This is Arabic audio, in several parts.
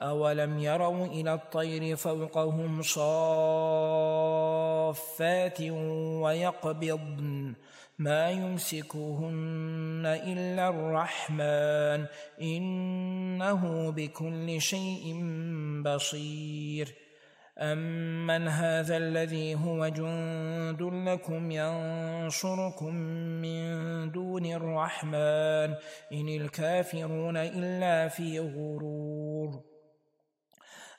أولم يروا إلى الطير فوقهم صافات ويقبضن ما يمسكهن إلا الرحمن إنه بكل شيء بصير أمن هذا الذي هو جند لكم ينصركم من دون الرحمن إن الكافرون إلا في غرور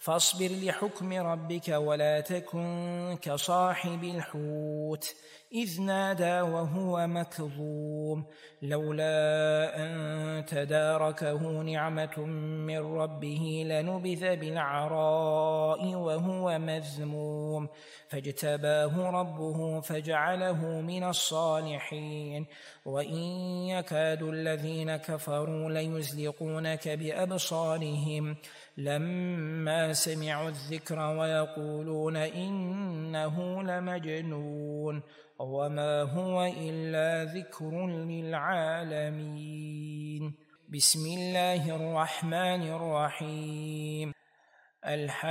فاصبر لحكم ربك ولا تكن كصاحب الحوت إذ نادى وهو مكظوم لولا أن تداركه نعمة من ربه لنبذ بالعراء وهو مذموم فاجتباه ربه فجعله من الصالحين وإن يكاد الذين كفروا ليزلقونك بأبصارهم لما سمعوا الذكر ويقولون إنه لمجنون وما هو إلا ذكر للعالمين. بسم الله الرحمن الرحيم. الحاقة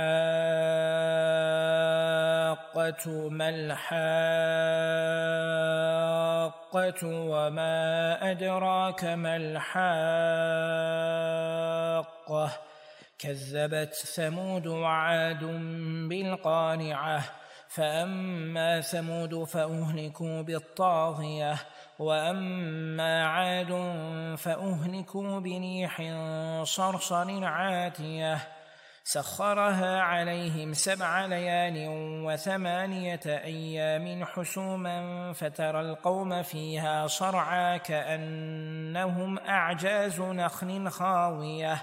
ما الحاقة وما أدراك ما الحاقة. كذبت ثمود وعاد بالقانعة فأما ثمود فأهلكوا بالطاغية وأما عاد فأهلكوا بنيح صرصر عاتية. سخرها عليهم سبع ليال وثمانية أيام حسوما فترى القوم فيها صرعا كأنهم أعجاز نخل خاوية.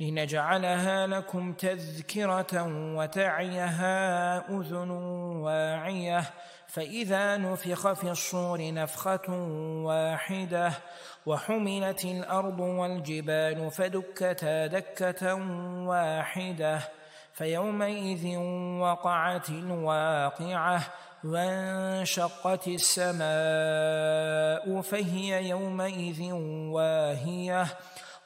لنجعلها لكم تذكرة وتعيها أذن واعية فإذا نفخ في الصور نفخة واحدة وحملت الأرض والجبال فدكتا دكة واحدة فيومئذ وقعت الواقعة وانشقت السماء فهي يومئذ واهية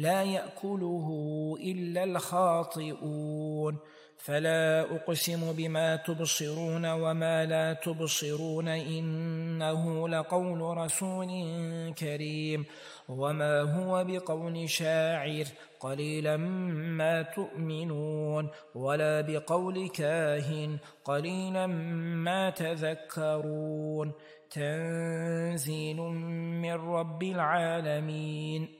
لا يأكله إلا الخاطئون. فلا أقسم بما تبصرون وما لا تبصرون إنه لقول رسول كريم. وما هو بقول شاعر قليلا ما تؤمنون. ولا بقول كاهن قليلا ما تذكرون. تنزيل من رب العالمين.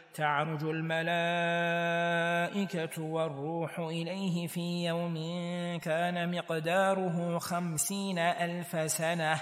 تعرج الملائكة والروح إليه في يوم كان مقداره خمسين ألف سنة.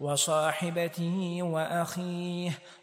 وصاحبته وأخيه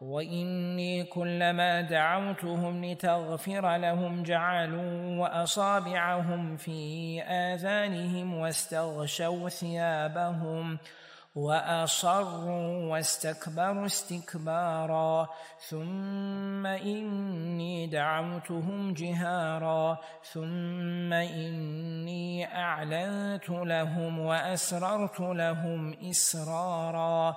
وإني كلما دعوتهم لتغفر لهم جعلوا وأصابعهم في آذانهم واستغشوا ثيابهم ۖ وأصروا واستكبروا استكبارا ثم إني دعوتهم جهارا ثم إني أعلنت لهم وأسررت لهم إسرارا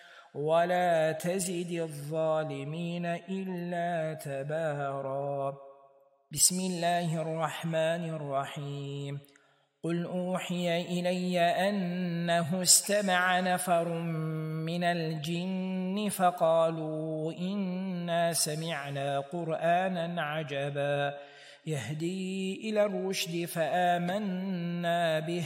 ولا تزد الظالمين إلا تبارا بسم الله الرحمن الرحيم. قل أوحي إلي أنه استمع نفر من الجن فقالوا إنا سمعنا قرآنا عجبا. يهدي إلى الرشد فآمنا به.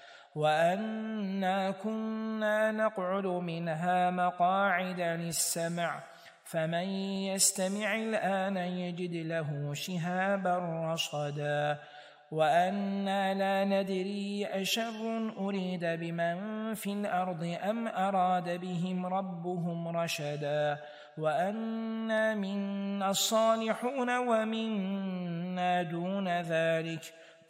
وأنا كنا نقعد منها مقاعد للسمع فمن يستمع الآن يجد له شهابا رصدا وأنا لا ندري أشر أريد بمن في الأرض أم أراد بهم ربهم رشدا وأنا منا الصالحون ومنا دون ذلك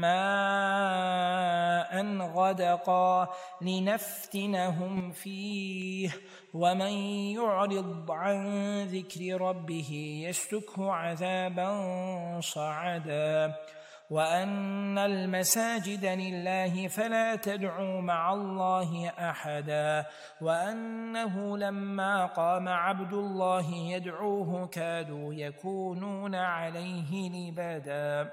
ماء غدقا لنفتنهم فيه ومن يعرض عن ذكر ربه يسلكه عذابا صعدا. وأن المساجد لله فلا تدعوا مع الله أحدا. وأنه لما قام عبد الله يدعوه كادوا يكونون عليه لبدا.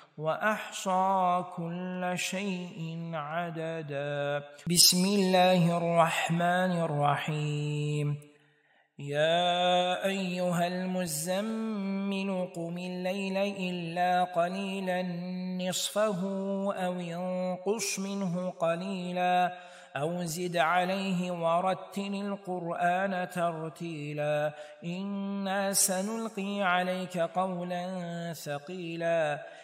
وأحصى كل شيء عددا. بسم الله الرحمن الرحيم. يا أيها المزمل قم الليل إلا قليلا نصفه أو ينقص منه قليلا أو زد عليه ورتل القرآن ترتيلا. إنا سنلقي عليك قولا ثقيلا.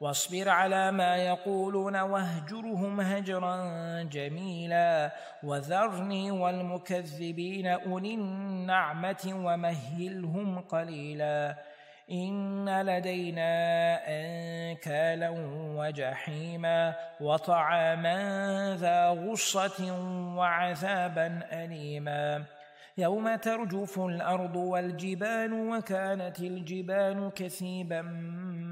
واصبر على ما يقولون واهجرهم هجرا جميلا وذرني والمكذبين أولي النعمة ومهلهم قليلا إن لدينا أنكالا وجحيما وطعاما ذا غصة وعذابا أليما يوم ترجف الأرض والجبال وكانت الجبال كثيبا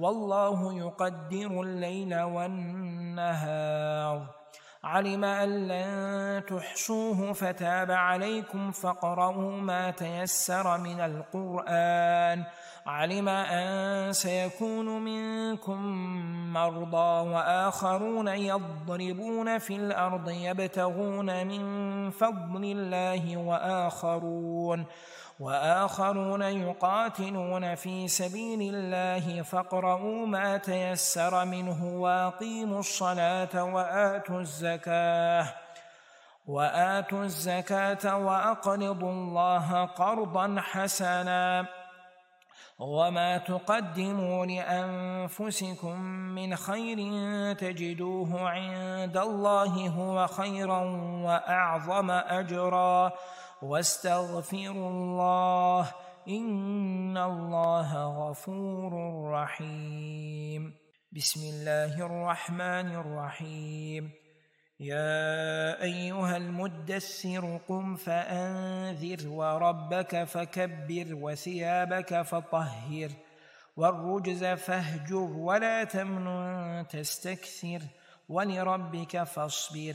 والله يقدر الليل والنهار. علم أن لن تحصوه فتاب عليكم فاقرؤوا ما تيسر من القرآن. علم أن سيكون منكم مرضى وآخرون يضربون في الأرض يبتغون من فضل الله وآخرون. وآخرون يقاتلون في سبيل الله فاقرؤوا ما تيسر منه وأقيموا الصلاة وآتوا الزكاة وآتوا الزكاة وأقرضوا الله قرضا حسنا وما تقدموا لأنفسكم من خير تجدوه عند الله هو خيرا وأعظم أجرا واستغفروا الله إن الله غفور رحيم. بسم الله الرحمن الرحيم. يا أيها المدثر قم فأنذر وربك فكبر وثيابك فطهر والرجز فاهجر ولا تمنن تستكثر ولربك فاصبر.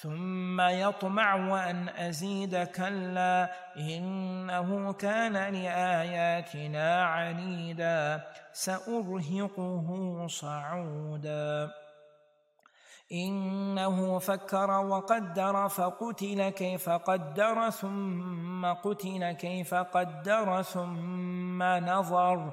ثم يطمع أن أزيد كلا إنه كان لآياتنا عنيدا سأرهقه صعودا. إنه فكر وقدر فقتل كيف قدر ثم قتل كيف قدر ثم نظر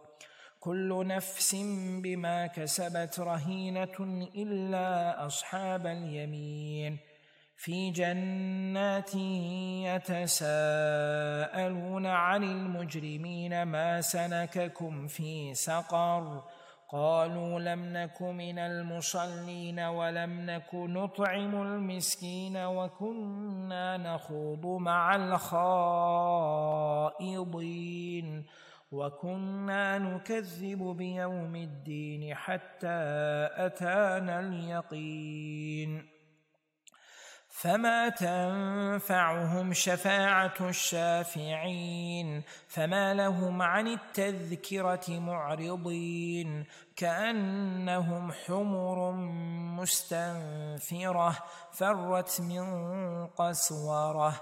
كل نفس بما كسبت رهينة إلا أصحاب اليمين. في جنات يتساءلون عن المجرمين ما سنككم في سقر. قالوا لم نك من المصلين ولم نك نطعم المسكين وكنا نخوض مع الخائضين. وكنا نكذب بيوم الدين حتى أتانا اليقين فما تنفعهم شفاعة الشافعين فما لهم عن التذكرة معرضين كأنهم حمر مستنفرة فرت من قسوره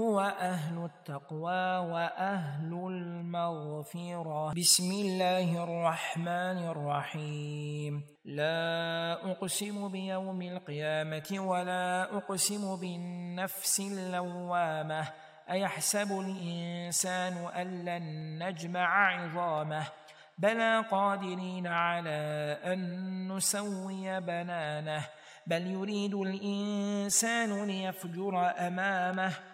هو أهل التقوى وأهل المغفرة. بسم الله الرحمن الرحيم. لا أقسم بيوم القيامة ولا أقسم بالنفس اللوامة. أيحسب الإنسان أن لن نجمع عظامه؟ بلى قادرين على أن نسوي بنانه. بل يريد الإنسان ليفجر أمامه.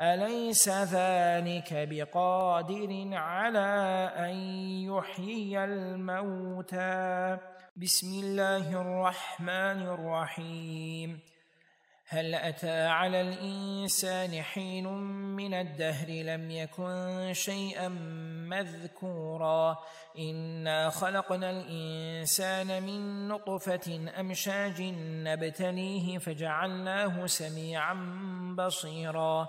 أليس ذلك بقادر على أن يحيي الموتى؟ بسم الله الرحمن الرحيم. هل أتى على الإنسان حين من الدهر لم يكن شيئا مذكورا؟ إنا خلقنا الإنسان من نطفة أمشاج نبتليه فجعلناه سميعا بصيرا.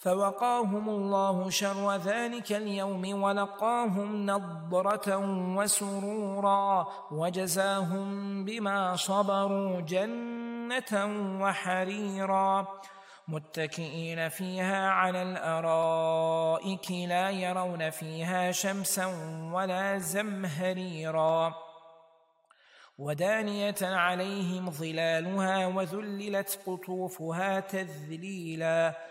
فوقاهم الله شر ذلك اليوم ولقاهم نضرة وسرورا وجزاهم بما صبروا جنة وحريرا متكئين فيها على الأرائك لا يرون فيها شمسا ولا زمهريرا ودانية عليهم ظلالها وذللت قطوفها تذليلا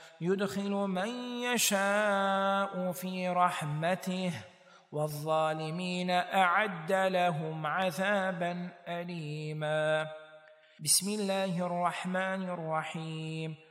يدخل من يشاء في رحمته والظالمين أعد لهم عذابا أليما. بسم الله الرحمن الرحيم.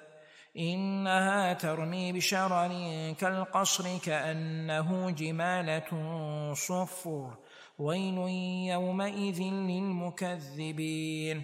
إنها ترمي بشرر كالقصر كأنه جمالة صفر. ويل يومئذ للمكذبين.